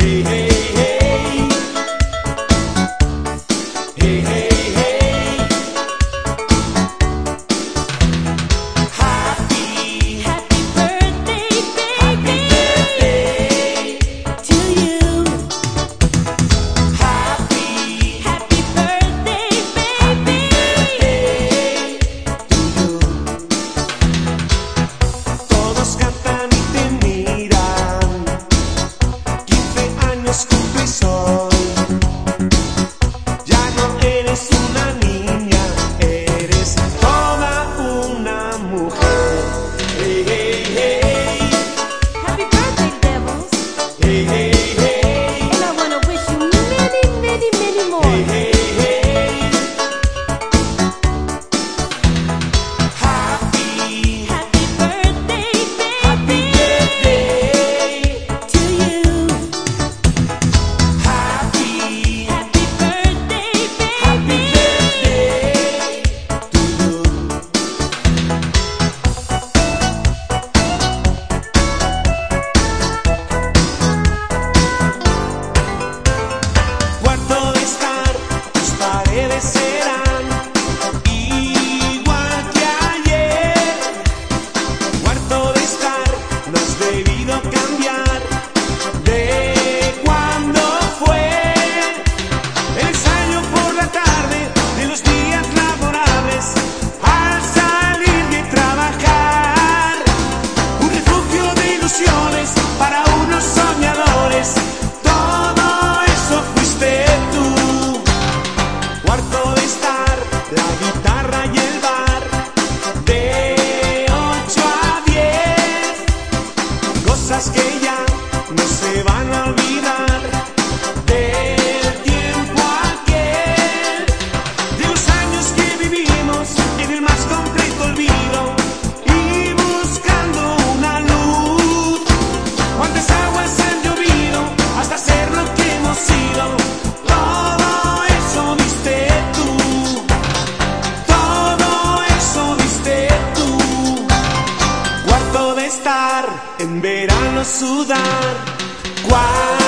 Hey, hey. Verano sudar. Cuánto